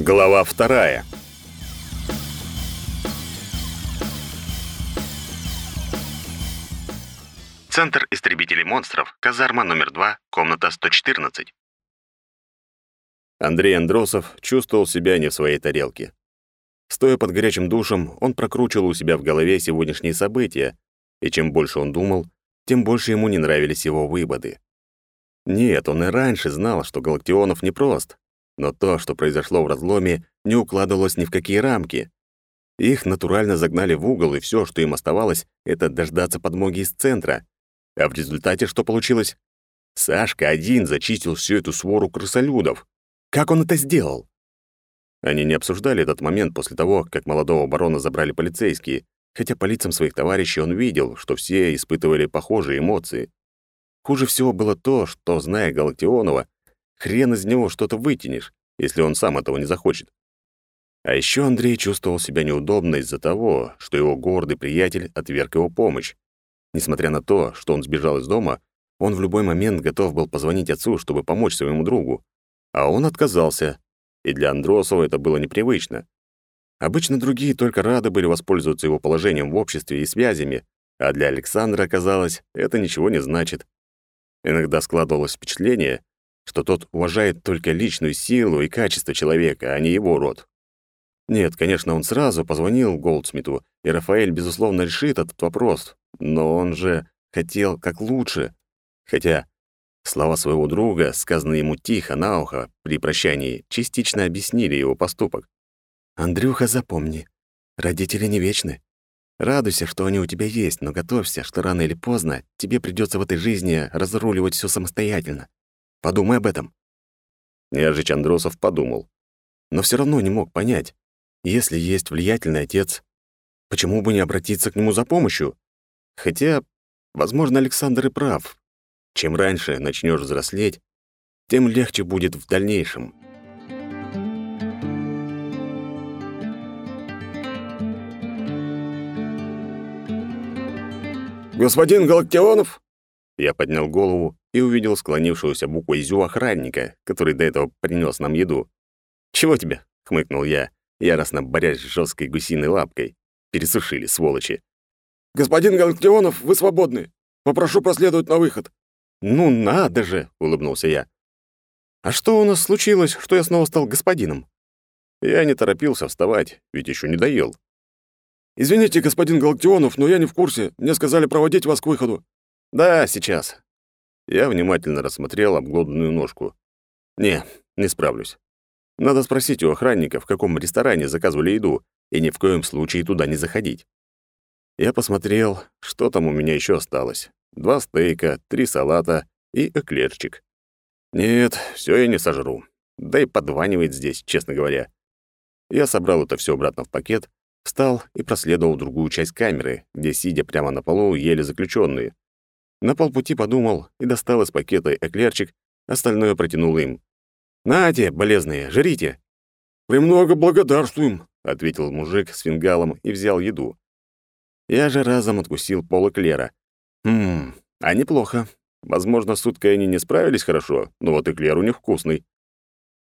Глава вторая. Центр истребителей монстров, казарма номер 2, комната 114. Андрей Андросов чувствовал себя не в своей тарелке. Стоя под горячим душем, он прокручивал у себя в голове сегодняшние события, и чем больше он думал, тем больше ему не нравились его выводы. Нет, он и раньше знал, что Галактионов непрост, но то, что произошло в разломе, не укладывалось ни в какие рамки. Их натурально загнали в угол, и все, что им оставалось, это дождаться подмоги из центра. А в результате что получилось? Сашка один зачистил всю эту свору крысолюдов. Как он это сделал? Они не обсуждали этот момент после того, как молодого барона забрали полицейские, хотя по лицам своих товарищей он видел, что все испытывали похожие эмоции. Хуже всего было то, что, зная Галактионова, Хрен из него что-то вытянешь, если он сам этого не захочет. А еще Андрей чувствовал себя неудобно из-за того, что его гордый приятель отверг его помощь. Несмотря на то, что он сбежал из дома, он в любой момент готов был позвонить отцу, чтобы помочь своему другу. А он отказался, и для Андросова это было непривычно. Обычно другие только рады были воспользоваться его положением в обществе и связями, а для Александра, казалось, это ничего не значит. Иногда складывалось впечатление, что тот уважает только личную силу и качество человека, а не его род. Нет, конечно, он сразу позвонил Голдсмиту, и Рафаэль, безусловно, решит этот вопрос, но он же хотел как лучше. Хотя слова своего друга, сказанные ему тихо на ухо при прощании, частично объяснили его поступок. «Андрюха, запомни, родители не вечны. Радуйся, что они у тебя есть, но готовься, что рано или поздно тебе придется в этой жизни разруливать все самостоятельно. Подумай об этом». Княжич Андросов подумал. Но все равно не мог понять, если есть влиятельный отец, почему бы не обратиться к нему за помощью? Хотя, возможно, Александр и прав. Чем раньше начнешь взрослеть, тем легче будет в дальнейшем. «Господин Галактионов?» Я поднял голову и увидел склонившегося буквой «зю» охранника, который до этого принес нам еду. «Чего тебе?» — хмыкнул я, яростно борясь с жесткой гусиной лапкой. Пересушили, сволочи. «Господин Галактионов, вы свободны. Попрошу проследовать на выход». «Ну надо же!» — улыбнулся я. «А что у нас случилось, что я снова стал господином?» Я не торопился вставать, ведь еще не доел. «Извините, господин Галактионов, но я не в курсе. Мне сказали проводить вас к выходу». «Да, сейчас». Я внимательно рассмотрел обглоданную ножку. «Не, не справлюсь. Надо спросить у охранника, в каком ресторане заказывали еду, и ни в коем случае туда не заходить». Я посмотрел, что там у меня еще осталось. Два стейка, три салата и эклерчик. Нет, все я не сожру. Да и подванивает здесь, честно говоря. Я собрал это все обратно в пакет, встал и проследовал другую часть камеры, где, сидя прямо на полу, ели заключенные. На полпути подумал и достал из пакета эклерчик, остальное протянул им. «Нате, болезные, жрите!» «Премного благодарствуем», — ответил мужик с фингалом и взял еду. Я же разом откусил пол эклера. Хм, а неплохо. Возможно, с уткой они не справились хорошо, но вот эклер у них вкусный.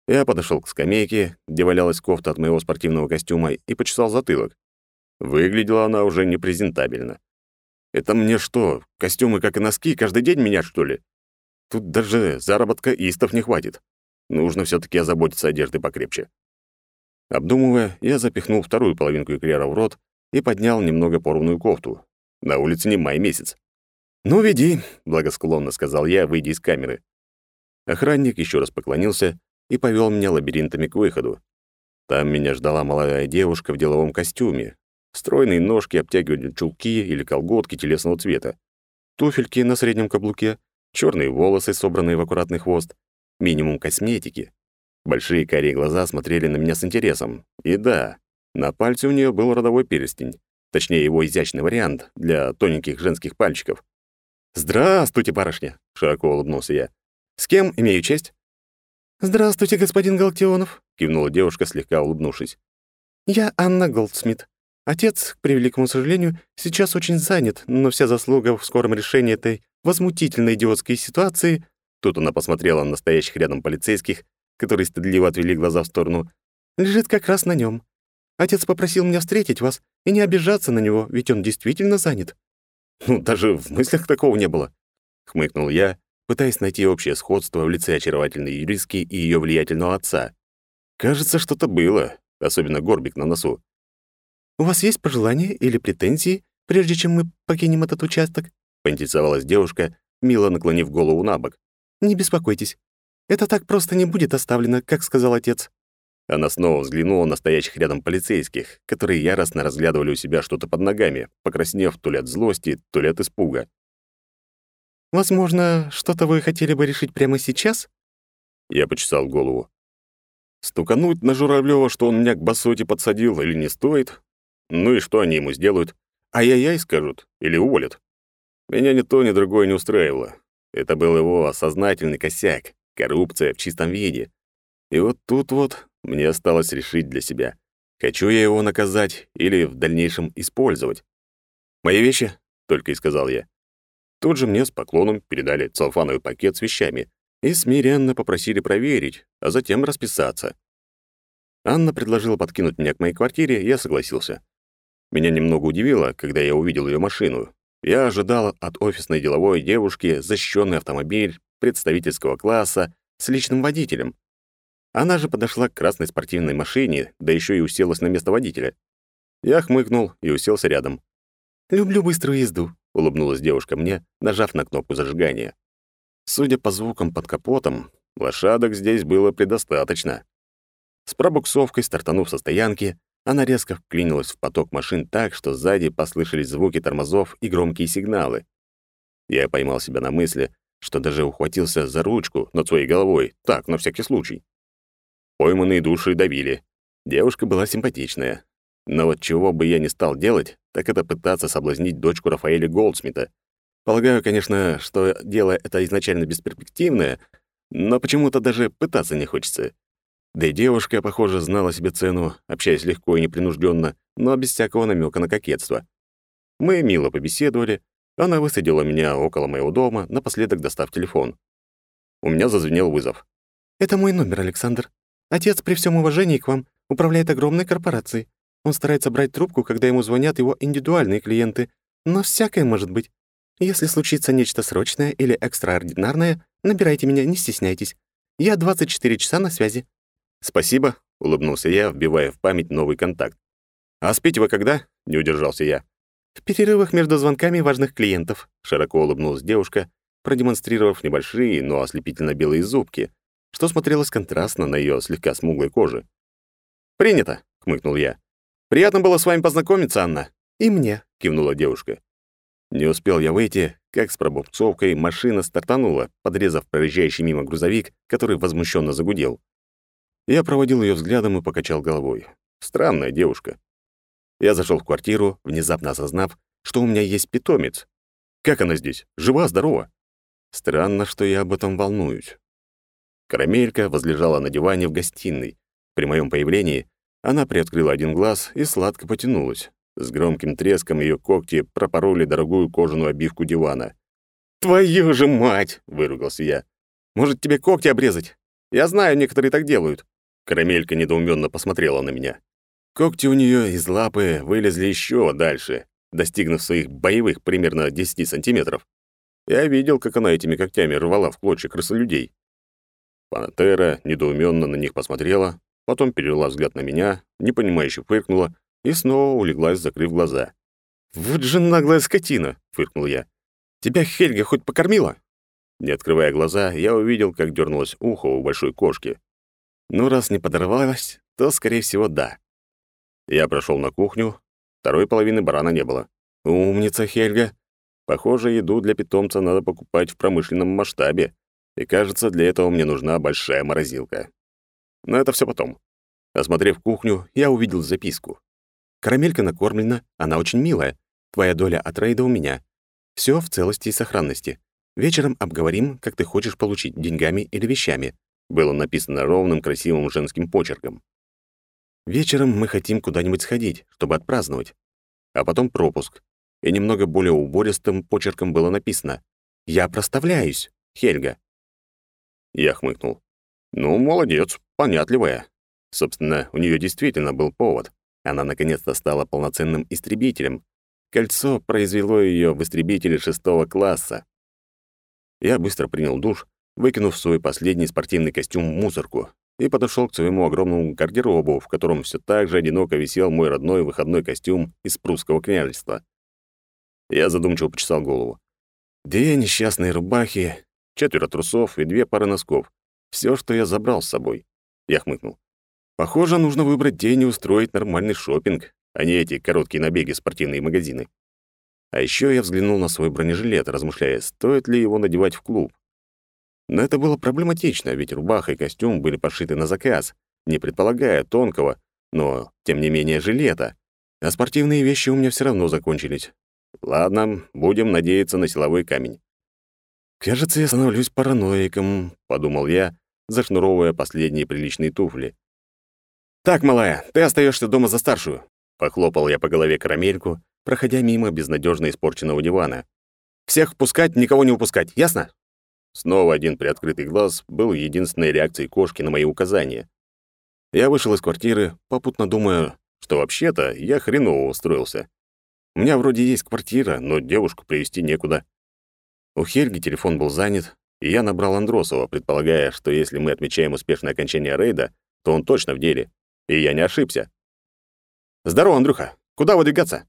Я подошел к скамейке, где валялась кофта от моего спортивного костюма, и почесал затылок. Выглядела она уже непрезентабельно. Это мне что, костюмы, как и носки, каждый день менять, что ли? Тут даже заработка истов не хватит. Нужно все таки озаботиться одеждой покрепче. Обдумывая, я запихнул вторую половинку эклера в рот и поднял немного порванную кофту. На улице не май месяц. «Ну, веди», — благосклонно сказал я, выйдя из камеры. Охранник еще раз поклонился и повел меня лабиринтами к выходу. Там меня ждала молодая девушка в деловом костюме, Стройные ножки обтягивали чулки или колготки телесного цвета. Туфельки на среднем каблуке, черные волосы, собранные в аккуратный хвост, минимум косметики. Большие карие глаза смотрели на меня с интересом. И да, на пальце у нее был родовой перстень, точнее его изящный вариант для тоненьких женских пальчиков. «Здравствуйте, барышня!» — широко улыбнулся я. «С кем имею честь?» «Здравствуйте, господин Галтионов», — кивнула девушка, слегка улыбнувшись. «Я Анна Голдсмит. Отец, к превеликому сожалению, сейчас очень занят, но вся заслуга в скором решении этой возмутительной идиотской ситуации...» Тут она посмотрела на настоящих рядом полицейских, которые стыдливо отвели глаза в сторону. Лежит как раз на нем. Отец попросил меня встретить вас и не обижаться на него, ведь он действительно занят». «Ну, даже в мыслях такого не было», — хмыкнул я, пытаясь найти общее сходство в лице очаровательной юристки и ее влиятельного отца. Кажется, что-то было, особенно горбик на носу. «У вас есть пожелания или претензии, прежде чем мы покинем этот участок?» — поинтересовалась девушка, мило наклонив голову на бок. «Не беспокойтесь. Это так просто не будет оставлено, как сказал отец». Она снова взглянула на стоящих рядом полицейских, которые яростно разглядывали у себя что-то под ногами, покраснев то ли от злости, то ли от испуга. «Возможно, что-то вы хотели бы решить прямо сейчас?» Я почесал голову. Стукануть на Журавлёва, что он меня к басоте подсадил, или не стоит? Ну и что они ему сделают? Ай-яй-яй скажут или уволят? Меня ни то, ни другое не устраивало. Это был его осознательный косяк, коррупция в чистом виде. И вот тут вот мне осталось решить для себя, хочу я его наказать или в дальнейшем использовать. «Мои вещи?» — только и сказал я. Тут же мне с поклоном передали целлофановый пакет с вещами, и смиренно попросили проверить, а затем расписаться. Анна предложила подкинуть меня к моей квартире, я согласился. Меня немного удивило, когда я увидел ее машину. Я ожидал от офисной деловой девушки защищенный автомобиль представительского класса с личным водителем. Она же подошла к красной спортивной машине, да еще и уселась на место водителя. Я хмыкнул и уселся рядом. «Люблю быструю езду», — улыбнулась девушка мне, нажав на кнопку зажигания. Судя по звукам под капотом, лошадок здесь было предостаточно. С пробуксовкой, стартанув со стоянки, она резко вклинилась в поток машин так, что сзади послышались звуки тормозов и громкие сигналы. Я поймал себя на мысли, что даже ухватился за ручку над своей головой, так, на всякий случай. Пойманные души давили. Девушка была симпатичная. Но вот чего бы я не стал делать, так это пытаться соблазнить дочку Рафаэля Голдсмита, Полагаю, конечно, что дело это изначально бесперспективное, но почему-то даже пытаться не хочется. Да и девушка, похоже, знала себе цену, общаясь легко и непринужденно, но без всякого намека на кокетство. Мы мило побеседовали, она высадила меня около моего дома, напоследок достав телефон. У меня зазвенел вызов. «Это мой номер, Александр. Отец, при всем уважении к вам, управляет огромной корпорацией. Он старается брать трубку, когда ему звонят его индивидуальные клиенты, но всякое может быть. Если случится нечто срочное или экстраординарное, набирайте меня, не стесняйтесь. Я 24 часа на связи». «Спасибо», — улыбнулся я, вбивая в память новый контакт. «А спите вы когда?» — не удержался я. «В перерывах между звонками важных клиентов», — широко улыбнулась девушка, продемонстрировав небольшие, но ослепительно белые зубки, что смотрелось контрастно на ее слегка смуглой коже. «Принято», — хмыкнул я. «Приятно было с вами познакомиться, Анна». «И мне», — кивнула девушка. Не успел я выйти, как с пробуксовкой машина стартанула, подрезав проезжающий мимо грузовик, который возмущенно загудел. Я проводил ее взглядом и покачал головой. Странная девушка. Я зашел в квартиру, внезапно осознав, что у меня есть питомец. Как она здесь? Жива, здорова? Странно, что я об этом волнуюсь. Карамелька возлежала на диване в гостиной. При моем появлении она приоткрыла один глаз и сладко потянулась. С громким треском ее когти пропороли дорогую кожаную обивку дивана. «Твою же мать!» — выругался я. «Может, тебе когти обрезать? Я знаю, некоторые так делают». Карамелька недоуменно посмотрела на меня. Когти у нее из лапы вылезли еще дальше, достигнув своих боевых примерно 10 сантиметров. Я видел, как она этими когтями рвала в клочья крысолюдей. Пантера недоуменно на них посмотрела, потом перевела взгляд на меня, непонимающе фыркнула и снова улеглась, закрыв глаза. «Вот же наглая скотина!» — фыркнул я. «Тебя Хельга хоть покормила?» Не открывая глаза, я увидел, как дернулось ухо у большой кошки. Ну, раз не подорвалась, то, скорее всего, да. Я прошел на кухню. Второй половины барана не было. Умница, Хельга. Похоже, еду для питомца надо покупать в промышленном масштабе. И кажется, для этого мне нужна большая морозилка. Но это все потом. Осмотрев кухню, я увидел записку. Карамелька накормлена, она очень милая. Твоя доля от рейда у меня. Все в целости и сохранности. Вечером обговорим, как ты хочешь получить, деньгами или вещами. Было написано ровным, красивым женским почерком. Вечером мы хотим куда-нибудь сходить, чтобы отпраздновать. А потом пропуск. И немного более убористым почерком было написано «Я проставляюсь, Хельга». Я хмыкнул. «Ну, молодец, понятливая. Собственно, у нее действительно был повод. Она наконец-то стала полноценным истребителем. Кольцо произвело ее в истребителе шестого класса. Я быстро принял душ, выкинув свой последний спортивный костюм в мусорку, и подошел к своему огромному гардеробу, в котором все так же одиноко висел мой родной выходной костюм из прусского княжества. Я задумчиво почесал голову. Две несчастные рубахи, четверо трусов и две пары носков. Все, что я забрал с собой. Я хмыкнул. Похоже, нужно выбрать день и устроить нормальный шопинг, а не эти короткие набеги в спортивные магазины. А еще я взглянул на свой бронежилет, размышляя, стоит ли его надевать в клуб. Но это было проблематично, ведь рубаха и костюм были пошиты на заказ, не предполагая тонкого, но, тем не менее, жилета. А спортивные вещи у меня все равно закончились. Ладно, будем надеяться на силовой камень. «Кажется, я становлюсь параноиком», — подумал я, зашнуровывая последние приличные туфли. «Так, малая, ты остаешься дома за старшую», — похлопал я по голове карамельку, проходя мимо безнадежно испорченного дивана. «Всех пускать, никого не упускать, ясно?» Снова один приоткрытый глаз был единственной реакцией кошки на мои указания. Я вышел из квартиры, попутно думая, что вообще-то я хреново устроился. У меня вроде есть квартира, но девушку привести некуда. У Хельги телефон был занят, и я набрал Андросова, предполагая, что если мы отмечаем успешное окончание рейда, то он точно в деле. И я не ошибся. «Здорово, Андрюха. Куда выдвигаться?»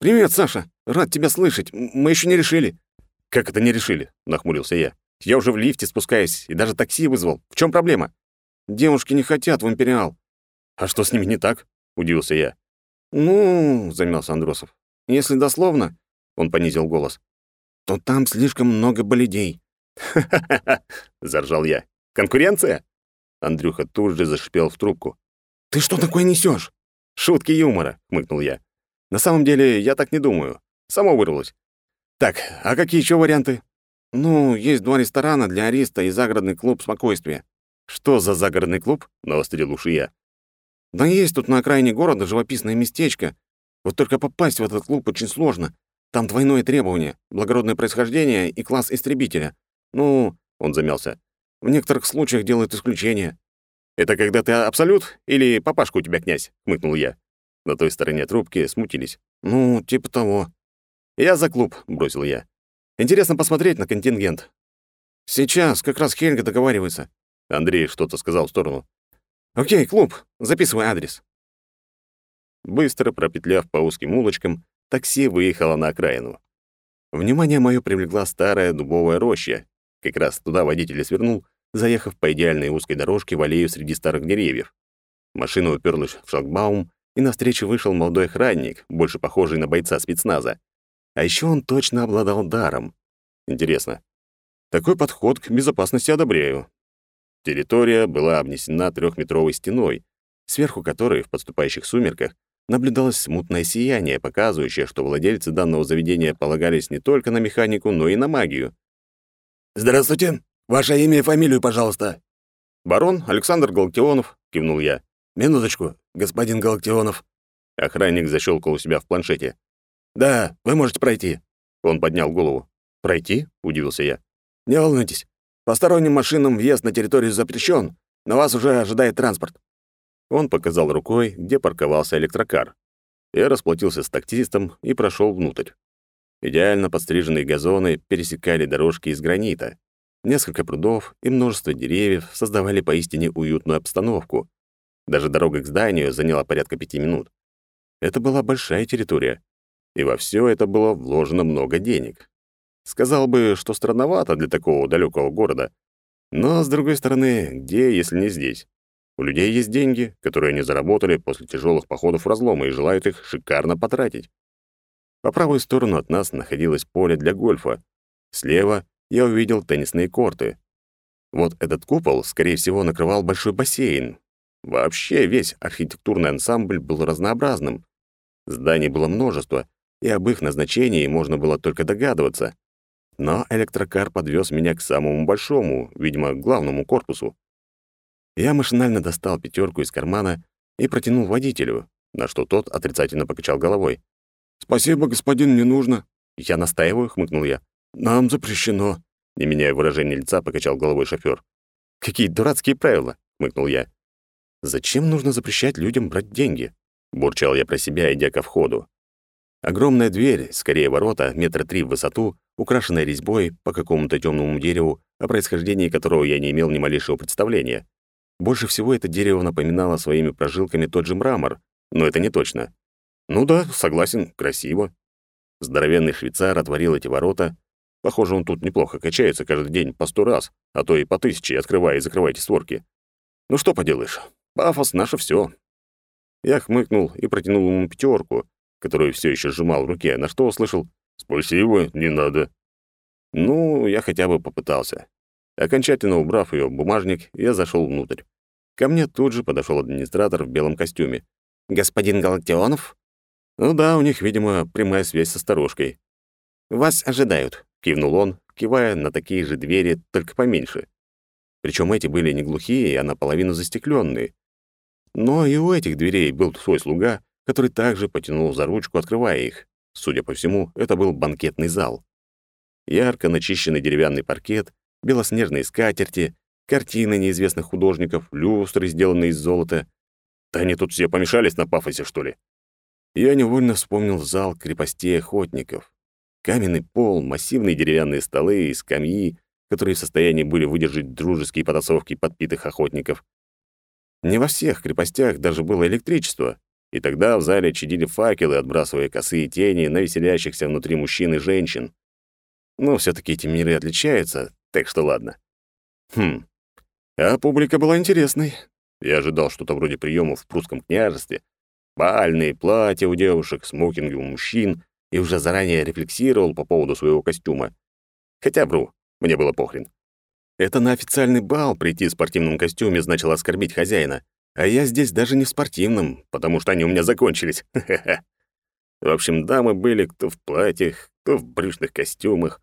«Привет, Саша. Рад тебя слышать. Мы еще не решили». «Как это не решили?» — нахмурился я. «Я уже в лифте спускаюсь и даже такси вызвал. В чем проблема?» «Девушки не хотят в Империал». «А что с ними не так?» — удивился я. «Ну...» — замялся Андросов. «Если дословно...» — он понизил голос. «То там слишком много болидей». «Ха-ха-ха!» — заржал я. «Конкуренция?» Андрюха тут же зашипел в трубку. «Ты что такое несешь? «Шутки юмора», — хмыкнул я. «На самом деле, я так не думаю. Само вырвалось. Так, а какие еще варианты?» «Ну, есть два ресторана для ариста и загородный клуб «Спокойствие». «Что за загородный клуб?» — навострил уши я. «Да есть тут на окраине города живописное местечко. Вот только попасть в этот клуб очень сложно. Там двойное требование — благородное происхождение и класс истребителя. Ну...» — он замялся. «В некоторых случаях делают исключение. «Это когда ты абсолют или папашка у тебя князь?» — хмыкнул я. На той стороне трубки смутились. «Ну, типа того». «Я за клуб», — бросил я. «Интересно посмотреть на контингент». «Сейчас, как раз Хельга договаривается». Андрей что-то сказал в сторону. «Окей, клуб, записывай адрес». Быстро пропетляв по узким улочкам, такси выехало на окраину. Внимание мое привлекла старая дубовая роща. Как раз туда водитель и свернул, заехав по идеальной узкой дорожке в аллею среди старых деревьев. Машина уперлась в шлагбаум, и навстречу вышел молодой охранник, больше похожий на бойца спецназа. А еще он точно обладал даром. Интересно. Такой подход к безопасности одобряю. Территория была обнесена трехметровой стеной, сверху которой в подступающих сумерках наблюдалось смутное сияние, показывающее, что владельцы данного заведения полагались не только на механику, но и на магию. «Здравствуйте!» Ваше имя и фамилию, пожалуйста». «Барон Александр Галактионов», — кивнул я. «Минуточку, господин Галактионов». Охранник защелкал у себя в планшете. «Да, вы можете пройти». Он поднял голову. «Пройти?» — удивился я. «Не волнуйтесь. Посторонним машинам въезд на территорию запрещен, но вас уже ожидает транспорт». Он показал рукой, где парковался электрокар. Я расплатился с таксистом и прошел внутрь. Идеально подстриженные газоны пересекали дорожки из гранита. Несколько прудов и множество деревьев создавали поистине уютную обстановку. Даже дорога к зданию заняла порядка пяти минут. Это была большая территория, и во все это было вложено много денег. Сказал бы, что странновато для такого далекого города. Но, с другой стороны, где, если не здесь? У людей есть деньги, которые они заработали после тяжелых походов в разломы и желают их шикарно потратить. По правую сторону от нас находилось поле для гольфа. Слева я увидел теннисные корты. Вот этот купол, скорее всего, накрывал большой бассейн. Вообще весь архитектурный ансамбль был разнообразным. Зданий было множество, и об их назначении можно было только догадываться. Но электрокар подвез меня к самому большому, видимо, главному корпусу. Я машинально достал пятерку из кармана и протянул водителю, на что тот отрицательно покачал головой. «Спасибо, господин, не нужно». «Я настаиваю», — хмыкнул я. «Нам запрещено», — не меняя выражения лица, покачал головой шофёр. «Какие дурацкие правила», — хмыкнул я. Зачем нужно запрещать людям брать деньги? Бурчал я про себя, идя ко входу. Огромная дверь, скорее ворота, метра три в высоту, украшенная резьбой по какому-то темному дереву, о происхождении которого я не имел ни малейшего представления. Больше всего это дерево напоминало своими прожилками тот же мрамор, но это не точно. Ну да, согласен, красиво. Здоровенный швейцар отворил эти ворота. Похоже, он тут неплохо качается каждый день по сто раз, а то и по тысяче, открывая и закрывая эти створки. Ну что поделаешь, пафос — наше все. Я хмыкнул и протянул ему пятерку, которую все еще сжимал в руке, на что услышал «Спасибо, не надо». Ну, я хотя бы попытался. Окончательно убрав ее в бумажник, я зашел внутрь. Ко мне тут же подошел администратор в белом костюме. «Господин Галактионов?» «Ну да, у них, видимо, прямая связь со старушкой». «Вас ожидают», — кивнул он, кивая на такие же двери, только поменьше. Причем эти были не глухие, а наполовину застекленные. Но и у этих дверей был свой слуга, который также потянул за ручку, открывая их. Судя по всему, это был банкетный зал. Ярко начищенный деревянный паркет, белоснежные скатерти, картины неизвестных художников, люстры, сделанные из золота. Да они тут все помешались на пафосе, что ли? Я невольно вспомнил зал крепостей охотников. Каменный пол, массивные деревянные столы и скамьи, которые в состоянии были выдержать дружеские потасовки подпитых охотников. Не во всех крепостях даже было электричество, и тогда в зале чадили факелы, отбрасывая косые тени на веселящихся внутри мужчин и женщин. Но все таки эти миры отличаются, так что ладно. Хм. А публика была интересной. Я ожидал что-то вроде приемов в прусском княжестве. Бальные платья у девушек, смокинги у мужчин, и уже заранее рефлексировал по поводу своего костюма. Хотя вру, мне было похрен. Это на официальный бал прийти в спортивном костюме значило оскорбить хозяина. А я здесь даже не в спортивном, потому что они у меня закончились. В общем, дамы были кто в платьях, кто в брючных костюмах.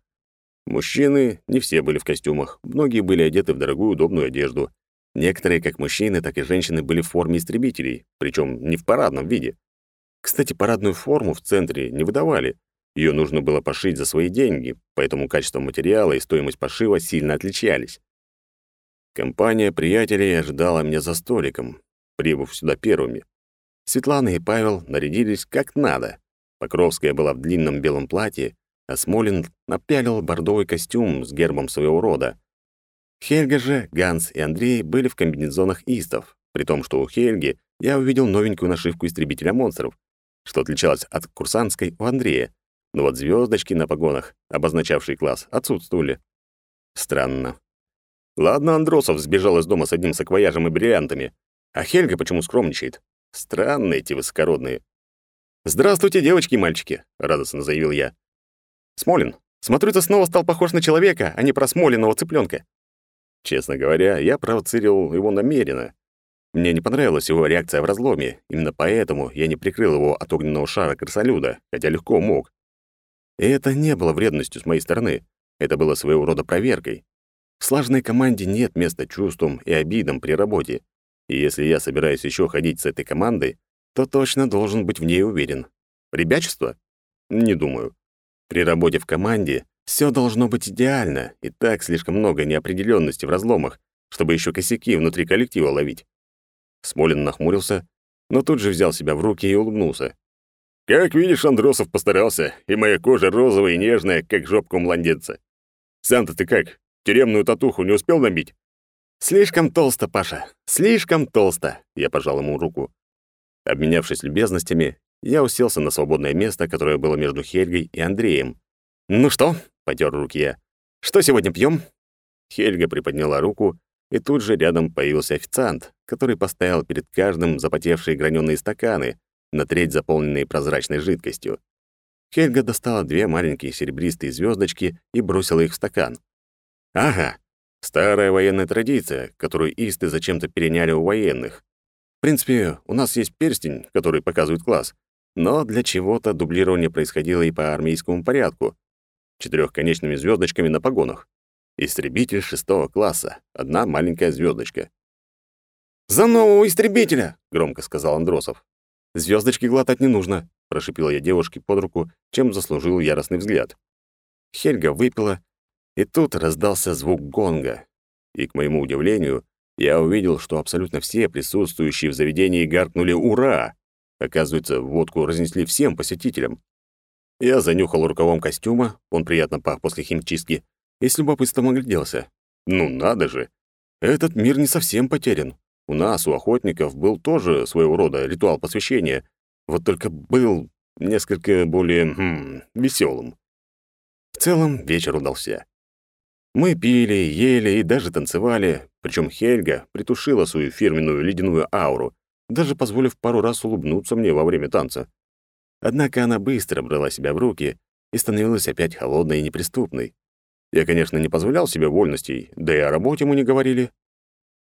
Мужчины не все были в костюмах, многие были одеты в дорогую удобную одежду. Некоторые, как мужчины, так и женщины, были в форме истребителей, причем не в парадном виде. Кстати, парадную форму в центре не выдавали. Ее нужно было пошить за свои деньги, поэтому качество материала и стоимость пошива сильно отличались. Компания приятелей ожидала меня за столиком, прибыв сюда первыми. Светлана и Павел нарядились как надо. Покровская была в длинном белом платье, а Смолин напялил бордовый костюм с гербом своего рода. Хельга же, Ганс и Андрей были в комбинезонах истов, при том, что у Хельги я увидел новенькую нашивку истребителя монстров, что отличалось от курсантской у Андрея, но вот звездочки на погонах, обозначавшие класс, отсутствовали. Странно. Ладно, Андросов сбежал из дома с одним саквояжем и бриллиантами. А Хельга почему скромничает? Странные эти высокородные. «Здравствуйте, девочки и мальчики», — радостно заявил я. «Смолин, смотрю, ты снова стал похож на человека, а не про смоленного цыпленка. Честно говоря, я провоцировал его намеренно. Мне не понравилась его реакция в разломе, именно поэтому я не прикрыл его от огненного шара крысолюда, хотя легко мог. И это не было вредностью с моей стороны, это было своего рода проверкой. В слаженной команде нет места чувствам и обидам при работе. И если я собираюсь еще ходить с этой командой, то точно должен быть в ней уверен. Ребячество? Не думаю. При работе в команде все должно быть идеально, и так слишком много неопределенности в разломах, чтобы еще косяки внутри коллектива ловить. Смолин нахмурился, но тут же взял себя в руки и улыбнулся. «Как видишь, Андросов постарался, и моя кожа розовая и нежная, как жопка у младенца. Сам-то ты как, Тюремную татуху не успел набить?» «Слишком толсто, Паша, слишком толсто», — я пожал ему руку. Обменявшись любезностями, я уселся на свободное место, которое было между Хельгой и Андреем. «Ну что?» — потер руки я. «Что сегодня пьем? Хельга приподняла руку, и тут же рядом появился официант, который поставил перед каждым запотевшие граненые стаканы, на треть заполненные прозрачной жидкостью. Хельга достала две маленькие серебристые звездочки и бросила их в стакан. Ага, старая военная традиция, которую исты зачем-то переняли у военных. В принципе, у нас есть перстень, который показывает класс, но для чего-то дублирование происходило и по армейскому порядку. Четырехконечными звездочками на погонах. Истребитель шестого класса, одна маленькая звездочка. «За нового истребителя!» — громко сказал Андросов. Звездочки глотать не нужно», — прошипела я девушке под руку, чем заслужил яростный взгляд. Хельга выпила, и тут раздался звук гонга. И, к моему удивлению, Я увидел, что абсолютно все присутствующие в заведении гаркнули «Ура!». Оказывается, водку разнесли всем посетителям. Я занюхал рукавом костюма, он приятно пах после химчистки, и с любопытством огляделся. Ну надо же! Этот мир не совсем потерян. У нас, у охотников, был тоже своего рода ритуал посвящения, вот только был несколько более хм, веселым. В целом вечер удался. Мы пили, ели и даже танцевали, причем Хельга притушила свою фирменную ледяную ауру, даже позволив пару раз улыбнуться мне во время танца. Однако она быстро брала себя в руки и становилась опять холодной и неприступной. Я, конечно, не позволял себе вольностей, да и о работе мы не говорили.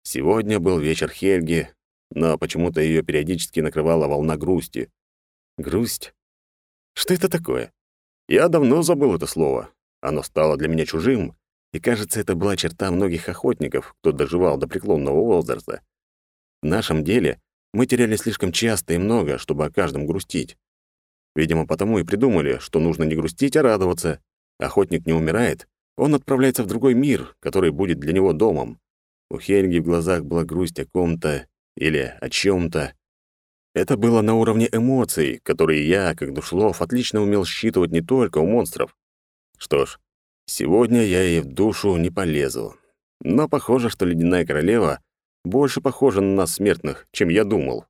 Сегодня был вечер Хельги, но почему-то ее периодически накрывала волна грусти. Грусть? Что это такое? Я давно забыл это слово. Оно стало для меня чужим, и, кажется, это была черта многих охотников, кто доживал до преклонного возраста. В нашем деле мы теряли слишком часто и много, чтобы о каждом грустить. Видимо, потому и придумали, что нужно не грустить, а радоваться. Охотник не умирает, он отправляется в другой мир, который будет для него домом. У Хельги в глазах была грусть о ком-то или о чем то Это было на уровне эмоций, которые я, как душлов, отлично умел считывать не только у монстров. Что ж, Сегодня я ей в душу не полезу. Но похоже, что ледяная королева больше похожа на нас смертных, чем я думал.